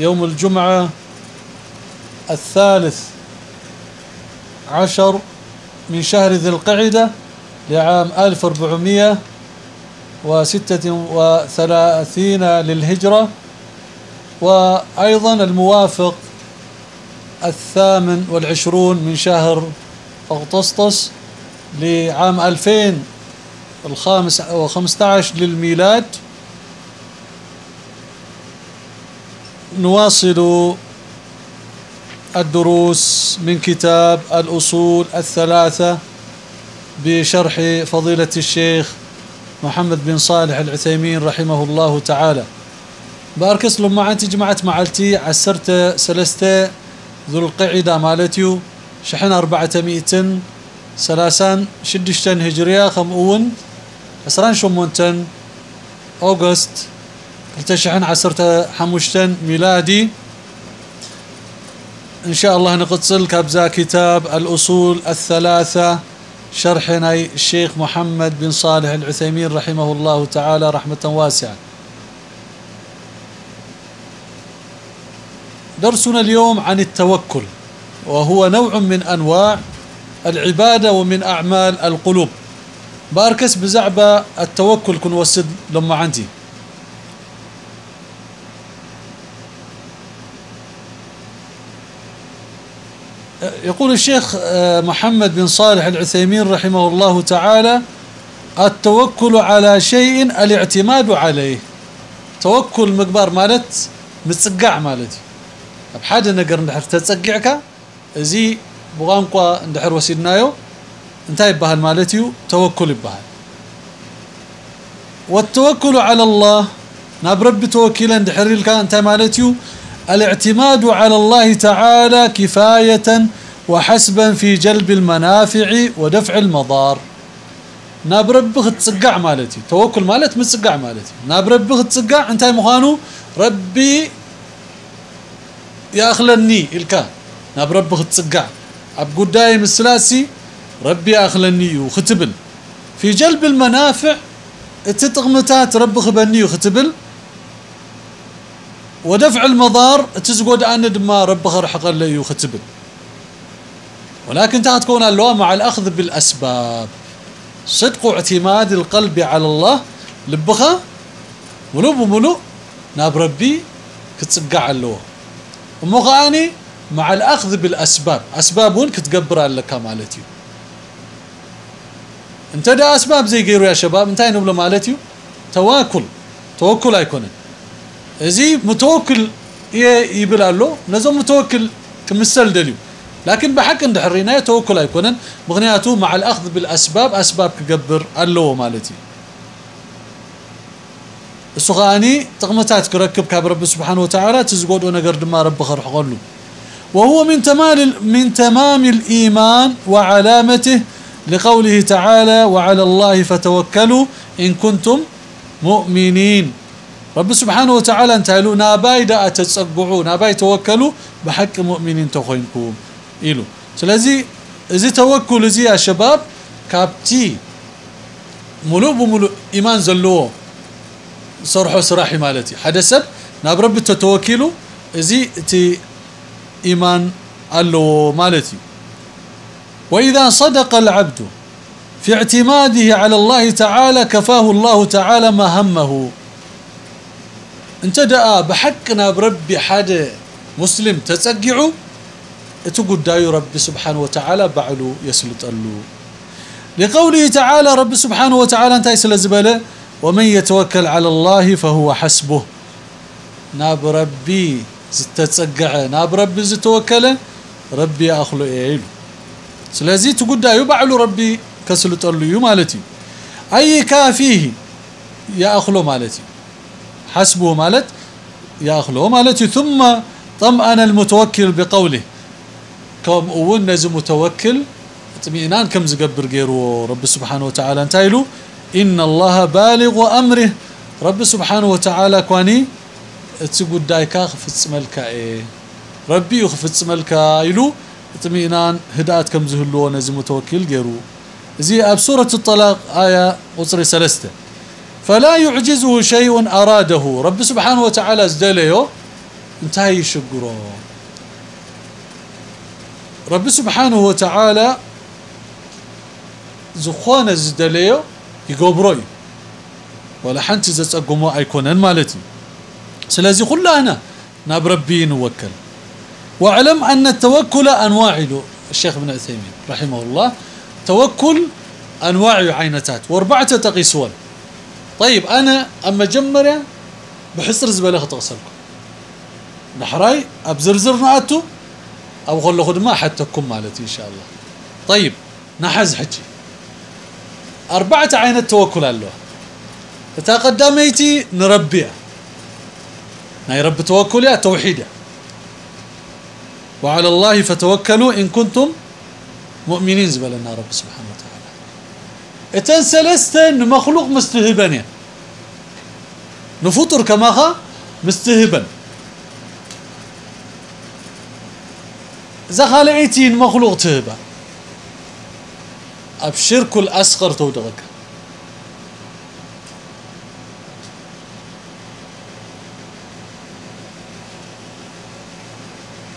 يوم الجمعة الثالث عشر من شهر ذي القعدة لعام 1436 للهجرة وأيضا الموافق الثامن والعشرون من شهر أغسطس لعام 2015 للميلاد. نواصل الدروس من كتاب الأصول الثلاثة بشرح فضيلة الشيخ محمد بن صالح العثيمين رحمه الله تعالى. باركس لما أنت جمعت معلتي عسرت سلستة ذو القعدة مالتيو شحن أربعة مئتن سلاسان شدشتن هجرية خمؤون عسران شمونتن أوغست التشحن عسرت حموشتن ميلادي. إن شاء الله نقصل كابزا كتاب الأصول الثلاثة شرحنا الشيخ محمد بن صالح العثيمين رحمه الله تعالى رحمة واسعة. درسنا اليوم عن التوكل وهو نوع من أنواع العبادة ومن أعمال القلوب. باركس بزعبة التوكل كن وسد لما عندي. يقول الشيخ محمد بن صالح العثيمين رحمه الله تعالى التوكل على شيء الاعتماد عليه. توكل مقبار مالت متصقع مالتي بحاجه نقر ندحر تتصقعك؟ زي بغانقوا ندحر وسيدنايو انتهى يبهل مالتيو توكل يبهل والتوكل على الله ناب ربي توكيلا ندحر لك انت مالتيو الاعتماد على الله تعالى كفاية وحسبا في جلب المنافع ودفع المضار. ناب ربي تصقع مالتي توكل مالت متصقع مالتي. ناب ربي تصقع انت مخانو ربي يا اخلني الكا ناب ربي تصقع اب قداي مسلاسي ربي اخلني وختبل. في جلب المنافع التطغمتات ربي خبني وختبل. ودفع المضار تزقود آن دما رب خرحق لي وختبل. ولكن تكون اللواء مع الأخذ بالأسباب. صدق اعتماد القلب على الله. لبخة. ملو بملو ناب ربي. كتصقع اللواء ومغاني مع الأخذ بالأسباب. أسبابون كتقبر لك مالتي. انت دا أسباب زي غيرو يا شباب. انتي نبلو مالتي تواكل. توكل أيكونن. ازي متوكل يبل له نزو متوكل كمثل دليو. لكن بحق عند حرينا توكل أيكونن مغنياته مع الأخذ بالأسباب أسباب كقبر له مالتي. السغاني تقمتات كركب كاب رب سبحانه وتعالى تزقود ونقر دما رب خرح قولو وهو من تمام من تمام الإيمان وعلامته لقوله تعالى وعلى الله فتوكلوا إن كنتم مؤمنين رب سبحانه وتعالى انتهلو ناباي دا تتصقعوا ناباي توكلوا بحق مؤمنين تخوينكم إلو. سلازي اذا توكل زي يا شباب كابتي ملوء بملوء إيمان زلوه. صرحو سراحي مالتي. حدا سب ناب رب تتوكلوا زي تي إيمان الله مالتي. وإذا صدق العبد في اعتماده على الله تعالى كفاه الله تعالى ما همه. انت دعا بحقنا بربي حدا مسلم تسقعوا اتو قدايو رب سبحانه وتعالى بعلو يسلطلو لقوله تعالى رب سبحانه وتعالى انت سلازبله ومن يتوكل على الله فهو حسبه ناب ربي تتسقع ناب ربي زتوكل ربي اخلو ايلو سلازي تقدايو بعلو ربي كسلطلو مالتي اي كافيه يا اخلو مالتي حسبه مالت يا اخلو مالتي ثم طمأن المتوكل بقوله كم اول نز متوكل. اطمئنان كم زقبر غيرو رب سبحانه وتعالى. انتايلو إن الله بالغ أمره. رب سبحانه وتعالى كواني تسغدايكا خفصملك إيه. ربي يخفصملكا يلو اطمئنان هدات كم زهلو نز متوكل غيرو زي أب سورة الطلاق آية قصر ثلاثة فلا يعجزه شيء أراده. رب سبحانه وتعالى ازدليو انتهي شقرو. رب سبحانه وتعالى زخون زدليو يقبروي ولا حنت زصقمو ايكونن مالتي. سلازي كلنا ناب ربي نوكل. وأعلم أن التوكل انواع له الشيخ ابن عثيمين رحمه الله توكل أنواع عينتات. وأربعة تقيسون طيب أنا أما جمره بحصر زبالة تغسلكم نحراي أبزرزر ناتو أو خلو خدمه حتىكم مالتي إن شاء الله. طيب نحز حجي أربعة عين التوكل له تا قداميتي نربيه ناي رب توكل يا توحيد. وعلى الله فتوكلوا إن كنتم مؤمنين زبلنا رب سبحانه وتعالى. اتن سلستن مخلوق مستهبن نفطر كما مستهبن. زخالعتين مخلوق تهبة. ابشرك الأصغر تودغك.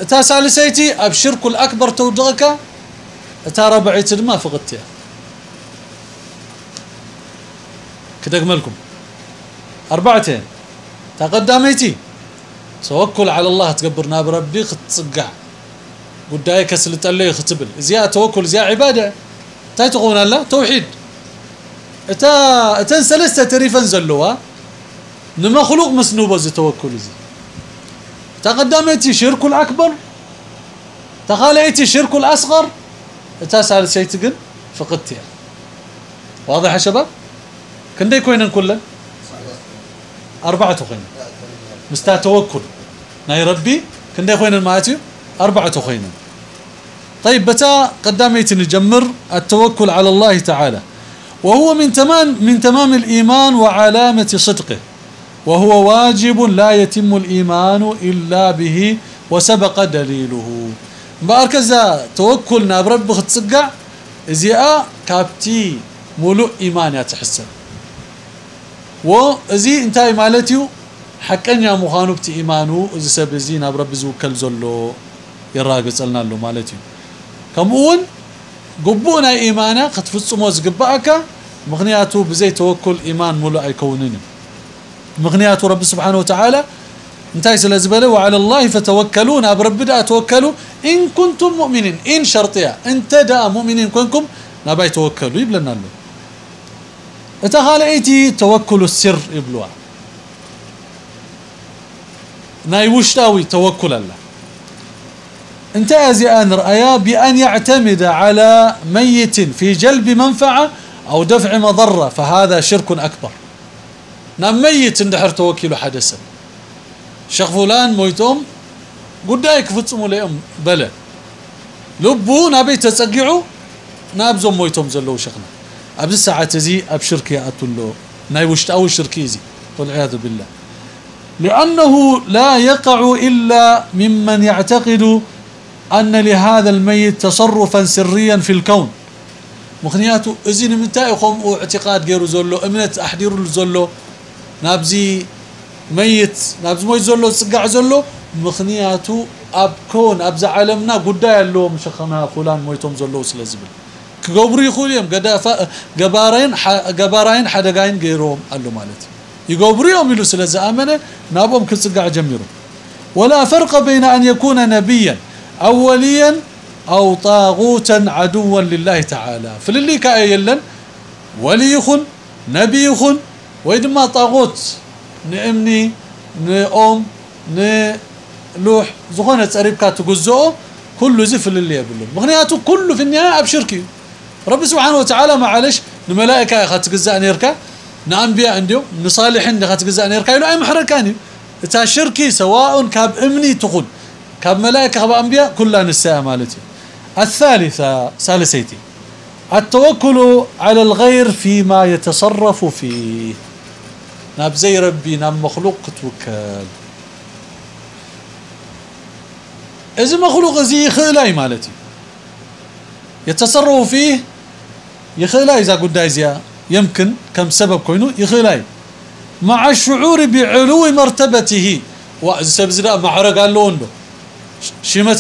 أتا ثالثيتي ابشرك الأكبر تودغك أتا ربعيتي ما فقدتها كدغملكم أربعتين. تقدميتي توكل على الله تقبرنا بربي ختصقع قداي كسلطله يختبل زيا توكل زيا عباده تاي تقون الله توحيد اتا اتن ثلاثة تريفن زلوا نمخلوق مسنوبه زي توكل زي تقدمتي شرك الاكبر تخاليتي شرك الاصغر اتا ثالثيت كن فقدتي واضح يا شباب كندي كوينن كله اربعه كوين مستا توكل ناي ربي كندي كوينن ماتيو أربعة خينا طيب بتا قداميت نجمر التوكل على الله تعالى. وهو من تمام من تمام الإيمان وعلامة صدقه. وهو واجب لا يتم الإيمان إلا به وسبق دليله. باركزا توكلنا برب ختصقع ازياء كابتي ملوء إيمان يتحسن وزي انتهي مالتيو حقا مخانو بتي إيمانو إذا سبزينا برب زوكل زلو. يراغصلنا له مالتي. كمون قبونا إيمانا قد فصمو زغباك مغنياتو بزي توكل إيمان ملو ايكونن مغنياتو رب سبحانه وتعالى انتهي سلازبله وعلى الله فتوكلون برب دا توكلوا إن كنتم مؤمنين إن شرطيا انت دا مؤمنين كنكم نباي توكلوا يبلنا له اتخاليتي توكل السر يبلوا. ناي وشتاوي توكل الله. انتهز أن رأيا بأن يعتمد على ميت في جلب منفعة أو دفع مضرة فهذا شرك أكبر. نام ميت اندحر توكيل حدثا. شيخ فلان مويتهم قدايك فتصموا لهم بلا لبو نبي تسقعوا نابزهم مويتهم زلو شيخنا. ابز الساعة زي ابشرك يا اتلو ناي وشت أو شركيزي والعياذ بالله. لأنه لا يقع إلا ممن يعتقد أن لهذا الميت تصرفا سريا في الكون. مخنياتو ازين منتايخم اعتقاد غيرو زولو امنت احديرو زولو نابزي ميت نابز موي زولو صقع زولو مخنياتو أب كون ابز عالمنا غداي اللو مشخنا فلان مويتوم زولو سلازبل كغبرو يخول يوم غدافا غبارين غبارين حدغاين غيروم قالو مالتي يغبرو يوم يلو سلاز امنه نابوم كصقع جميرو ولا فرق بين أن يكون نبيا اوليا أو طاغوتا عدوا لله تعالى. فللي كايلن ولي يخن نبي يخن ويدما طاغوت نأمني نأم نلوح زخونة تقريبكا تقزؤه كل زي فللي يبلون. مغنياته كله في النهاية أبشركي رب سبحانه وتعالى معلش نملائكة خاتقزأ نيركا نأنبياء عندهم نصالحين خاتقزأ نيركا يلو أي محركاني تا شركي سواء كاب أمني تقول. كاب ملائكة كاب أنبياء كلها نساء مالتي الثالثة ثالثيتي التوكل على الغير فيما يتصرف فيه. ناب زي ربي ناب مخلوق توكل إذا مخلوق زي خلاي مالتي يتصرف فيه يخلاي إذا قد زيا يمكن كم سبب كوينو يخلاي مع الشعور بعلو مرتبته وسبزنا معرق اللوندو شمت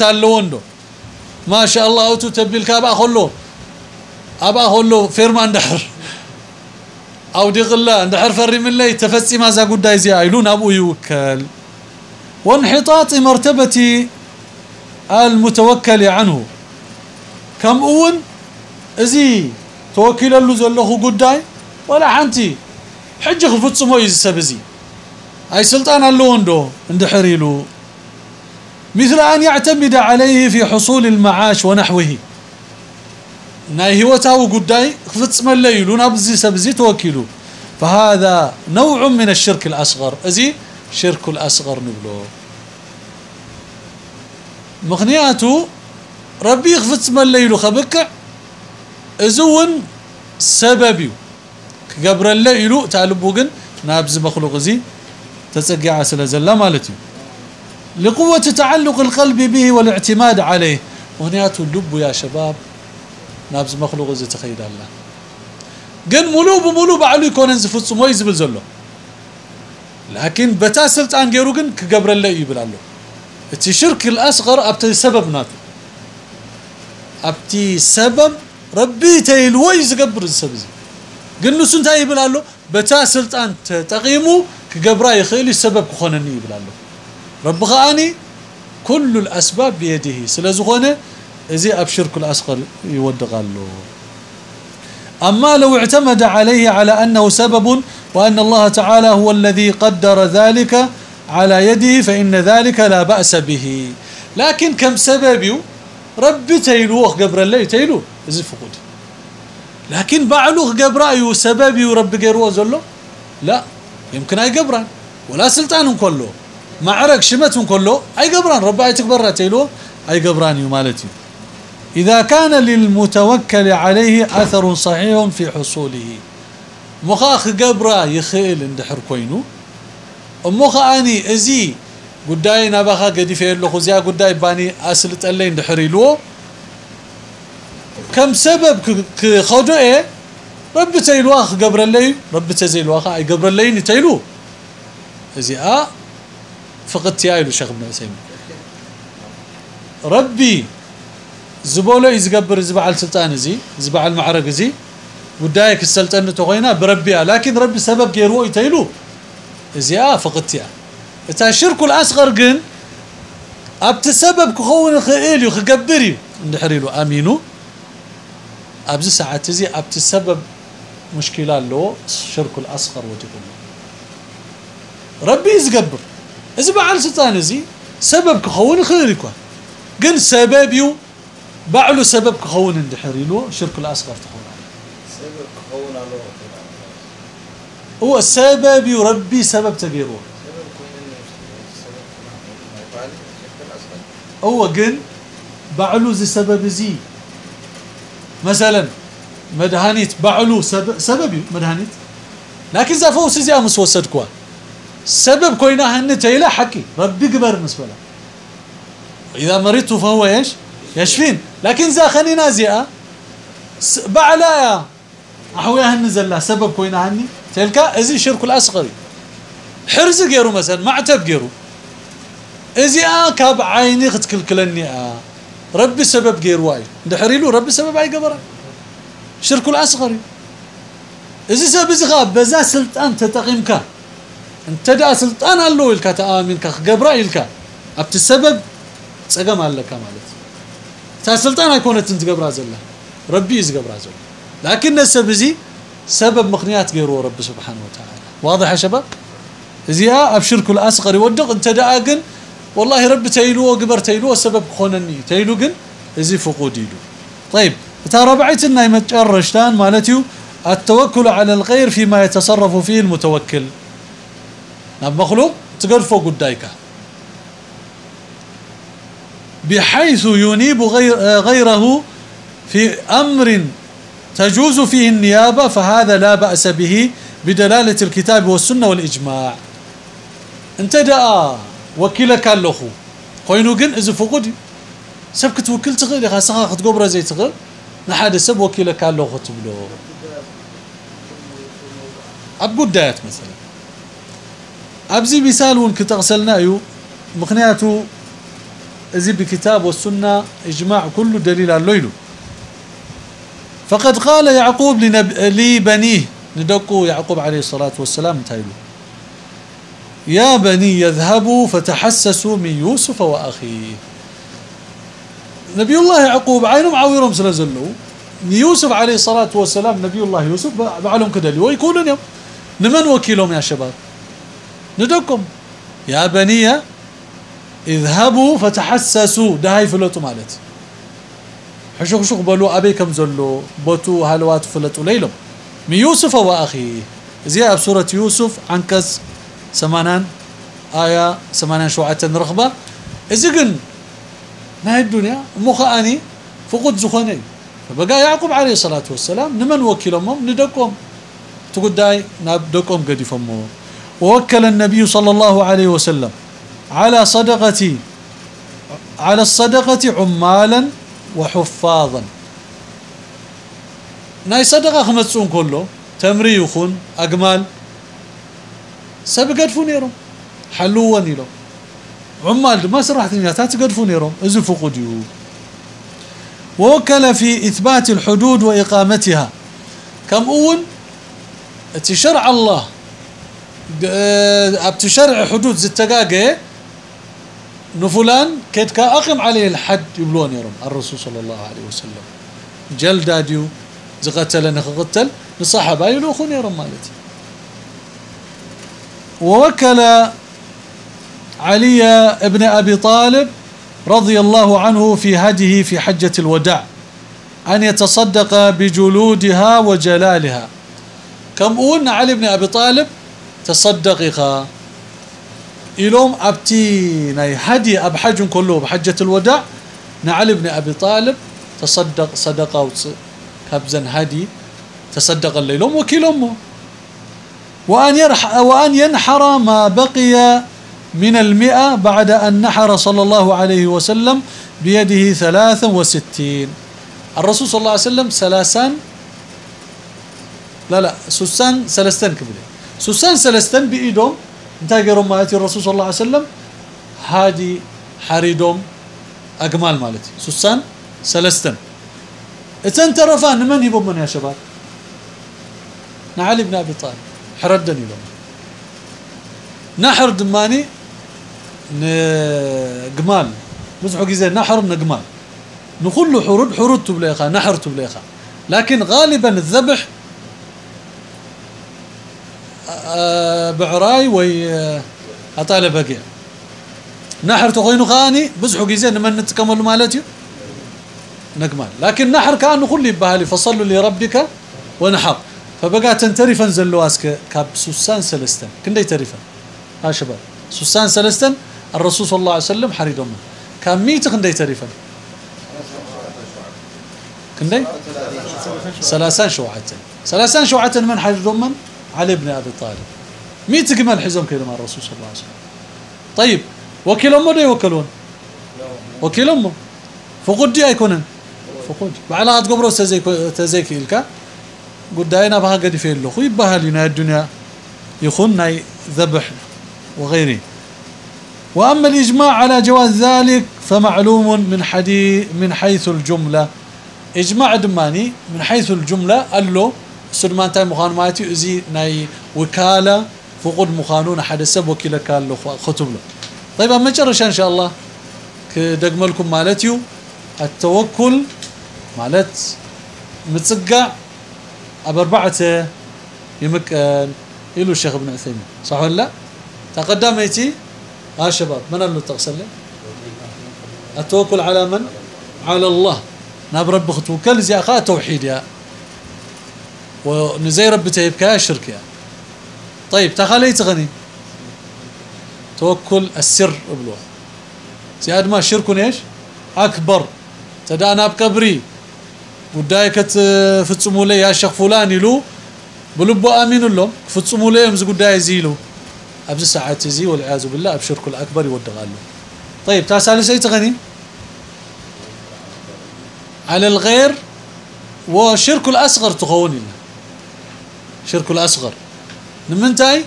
اللوندو ما شاء الله أوتو تبل كابا خلو أبا خلو فيرما اندحر. أو دي غلا اندحر فري من لي تفصي ما زا غداي زي آيلون أبو يوكل. وانحطاط مرتبه المتوكل عنه. كم أون؟ إزي توكل له زلخو غداي ولا حنتي. حج خفصمو يسبزي أي سلطان اللوندو اندحر يلو مثل أن يعتمد عليه في حصول المعاش ونحوه. ناي هوتاو قداي خفتصم الليل نبزي سبزي توكيلو. فهذا نوع من الشرك الأصغر. أزي شرك الأصغر نبلو. مغنياتو ربي خفتصم الليل خبك أزون سببي قبر الليل تعلبوغن نابز مخلوق زي تسقع سلازل مالتي لقوة تعلق القلب به والاعتماد عليه. وهنيات اللب يا شباب. نابز مخلوق زي تخيل الله. قن ملو بملو بعلو يكون انزفت سمو يزبل زلو. لكن بتا سلطان غيرو قن كقبر الله يبلالو. اتي شرك الأصغر أبتي سبب ناتو أبتي سبب ربي تيلو يزقبر السبب قن نسو انتا يبلالو. بتا سلطان تقيمو كقبرا يخيل السبب كخونني يبلالو. رب غاني كل الأسباب بيده. سلازغونه إذي أبشر كل أسقر يودغ له أما لو اعتمد عليه على أنه سبب وأن الله تعالى هو الذي قدر ذلك على يده فإن ذلك لا بأس به. لكن كم سبب رب تيلوه قبر الله تيلو إذي فقود لكن بعلوه قبر أيو سبب رب غيروه زلو؟ لا يمكن أي قبران ولا سلطان كله. معرك شمتهم كله. أي قبران؟ ربعي تكبر تيلو أي قبران يمالتي إذا كان للمتوكل عليه أثر صحيح في حصوله. مخاخ قبرا يخيل اندحر كوينو. مخ أني إزي قداي نبخا قد فيل له خزيا قداي باني اسلت اللي اندحر يلو. كم سبب خدو إيه؟ رب تيلواخ قبر اللي رب تزيلواخ أي قبر اللي تيلو إزي آه فقدت يا له شيخ ابن عثيمين. ربي زبوله يزقبر زبعل سلطان زي زبعل معرق زي ودايك السلطنه تغينا بربي لكن ربي سبب غيرو يتيلو زي آه فقدت يا إتا الشرك الأصغر جن أبت سبب كخون خيل يخقبري ندحريلو آمينو. أبز ساعات زي أبت سبب مشكلة له الشرك الأصغر وجه ربي يزقبر. اذا بعل سلطان زي سبب كخون خير قل سببيو بعلو سبب كخون اندحريلو شرك الاصغر تخون سبب كخون هو سبب يربي سبب تغيره هو قل بعلو زي سبب زي مثلا مدهانيت بعلو سبب سبب مدهانيت لكن زافوس زي امس وسدكوا سبب كوينا هن تيلا حكي. ربي قبر مسبلا إذا مرضت فهو إيش؟ يشفين. لكن ذا خنينا زيئة بعلايا أحويها النزل سبب كوينا عني تلك ازي شرك الأصغر حرز غيره مثلا معتب غيره. ازي آه كاب عيني كلكلني آه. ربي سبب غير واي. دحري له ربي سبب اي قبره شرك الاصغر ازي سبب زغاب بزا سلطان تتقيمك انت دا سلطان الله لك تامنك قبره لك ابت السبب تصقم لك مالت تا سلطان يكونت انت قبره زله ربي يزقبره زله لكن السبب زي سبب مخنيات غيره رب سبحانه وتعالى واضح يا شباب زيا ابشرك الاصغر يودق انت داقن والله رب تيلو وقبر تيلو سبب خونني تيلو قن ازي فقود يلو طيب ترى بعيتنا يمتشرشتان مالتيو التوكل على الغير فيما يتصرف فيه المتوكل نعم مخلوق تقرفوا قدايك بحيث ينيب غير غيره في أمر تجوز فيه النيابه فهذا لا باس به بدلاله الكتاب والسنة والاجماع انت دا وكيلك اللخو خوينو جن اذا فقد سب كتوكل تغير خاصه كتقبر زي تغير نحد سب وكيلك اللخو تبلو اب قدات مثلا أبزي مثال ون كتغسلنا يو مخنياتو أزي بكتاب والسنة إجماع كل دليل على الليل. فقد قال يعقوب لبنيه ندقوا يعقوب عليه الصلاة والسلام تايلو. يا بني يذهبوا فتحسسوا من يوسف وأخيه. نبي الله يعقوب عينهم عاورهم سلازلوا يوسف عليه الصلاة والسلام نبي الله يوسف بعلم كده ويكونون يوم نمن وكيلهم يا شباب؟ ندكم يا بني اذهبوا فتحسسوا. ده هاي فلتوا مالت. حشوق شوق بلو أبي كم زلو بوتو هلوات فلتوا ليلهم من يوسف واخيه زي بسورة يوسف عنكس سمانان آية سمانان شوعة رخبة إذن ما هي الدنيا؟ مخاني فقد زخني. فبقى يعقوب عليه الصلاة والسلام نمن وكلهم ندقهم تقول داي نبدقهم قد يفهموا ووكل النبي صلى الله عليه وسلم على صدقة على الصدقة عمالا وحفاظا. ناي صدقة خمسون كله تمري يخون أقمال سب قدفو نيرهم حلوا نيرهم عمال ما سرحتنياتات قدفو نيرهم ازو فقديو ووكل في إثبات الحدود وإقامتها كم أول تشرع الله ابتشرع حدود زتقاقه نفلان كيتك أقم عليه الحد يبلون يرم. الرسول صلى الله عليه وسلم. جلداديو زقتل نخقتل نصحبه يلو خون يرم مالتي. ووكل علي ابن أبي طالب رضي الله عنه في هديه في حجة الوداع أن يتصدق بجلودها وجلالها. كم قلنا علي بن أبي طالب؟ تصدق إخا إلوم أبتي ناي هدي أبحج كله بحجة الوداع. نعلي بن أبي طالب تصدق صدقة كبزا هدي تصدق الليلوم وكيل أمه وأن, يرح وأن ينحر ما بقي من المئة بعد أن نحر صلى الله عليه وسلم بيده ثلاثا وستين. الرسول صلى الله عليه وسلم سلاسان لا لا سوسان سلستان كبيرة. سوسان سلستان بإيدهم انتاقروا مالتي الرسول صلى الله عليه وسلم هادي حريدهم أقمال مالتي. سوسان سلستان إتن ترفان من يبون من يا شباب؟ نعلي بن أبي طالب. حردني لهم. نحر دماني نقمال. مزحو جزي نحر نقمال. نقول له حرود حرود تبليخا نحر تبليخا لكن غالبا الذبح بعراي وي اطاله بقيع نحر تغينو خاني بزحو جزي من نتكمل مالتي نقمال. لكن نحر كان نقول لي بهالي فصلوا لربك ونحر. فبقى تنترفن زلواسك كاب سوسان سلستن. كندي ترفن؟ ها شباب. سوسان سلستن الرسول صلى الله عليه وسلم حريدهم كان ميت كندي ترفن؟ كندي؟ سلاسان شوعتن سلاسان شوعتن من حريدهم علي بن أبي طالب. ميت كمان حزم كده مع الرسول صلى الله عليه وسلم. طيب وكلهم ما يوكلون؟ وكيل أمه. فقد دي أيكونن. فقد. بعلا تقبرو تزيك تزيك الكا قداينا بها قد في له يبها لنا الدنيا. ناي ذبح وغيره وأما الإجماع على جواز ذلك فمعلوم من حديث من حيث الجملة. إجماع دماني من حيث الجملة قال له سلمان تاي مخان ماتي ازي ناي وكاله فقد مخانون حد سب وكيل قال له خطب له طيب اما ان شاء الله كدغملكم مالتيو التوكل مالت متصقع ابربعته يمكن يلو الشيخ ابن عثيمين صح ولا؟ لا تقدمتي ها شباب من اللي تغسل؟ التوكل على من؟ على الله. ناب رب توكل زي اخا توحيد يا ونزي رب تيبكا شرك يا طيب تخليت غني توكل السر ابلوه زياد ما شرك ايش اكبر تدانا بقبري ጉዳይ ክትፍጽሙለይ ያ ሸኽ ፉላን ኢሉ ብልቦ ኣሚኑሎም ክፍጽሙለዮም እዚ ጉዳይ እዚ ኢሉ ኣብዚ ሰዓት እዚ ወልዓያዙ ብላ ኣብ ሽርኩ ልኣክበር ይወድቕ طيب تا ثالثة غني على الغير وشرك الأصغر تخون شرك الأصغر. نمنتاي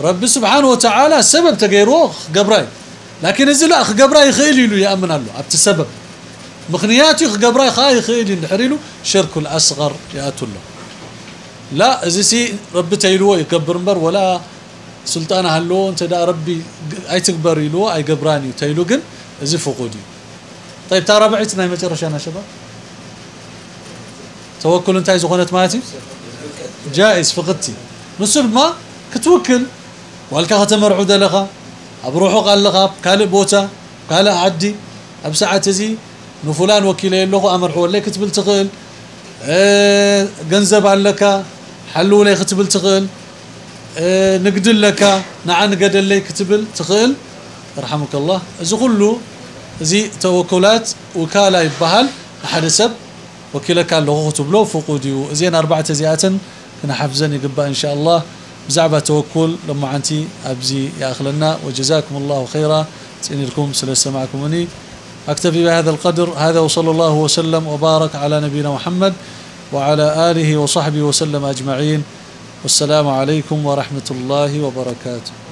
رب سبحانه وتعالى سبب تغيروه قبراي لكن إذا لا قبراي خيلي له يأمن له أبت السبب مخنياتي قبراي خاي خيلي نحريلو شرك الأصغر يأتوا له لا إذا سي رب تيلو يكبر مبر ولا سلطان هلو أنت دا ربي أي تكبر يلو أي قبراني تيلو قن ازي فقودي. طيب ترى بعتنا مجرش أنا شباب. توكل أنت عايز غنت ماتي؟ جائز فقدتي نسل ما كتوكل. والك ختمرعود لها بروحو قال لها قال بوتا. قال اعدي ابساعه زي نفلان وكيل له أمر حول لك تبل تقل آه جنزب عليك حلوا لي ختبل تقل آه نقد لك. نعن قد لي كتبل تقل رحمك الله. إذا كله زي توكلات وكالة يبهل. أحد سب. وكيلك له كتب له فقودي زين أربعة زيات كنا حفزني قبا إن شاء الله. بزعبة توكل. لما عنتي أبزي يا أخلنا. وجزاكم الله خيرا. سيني لكم سلام وني أكتفي بهذا القدر. هذا وصلى الله وسلم وبارك على نبينا محمد وعلى آله وصحبه وسلم أجمعين. والسلام عليكم ورحمة الله وبركاته.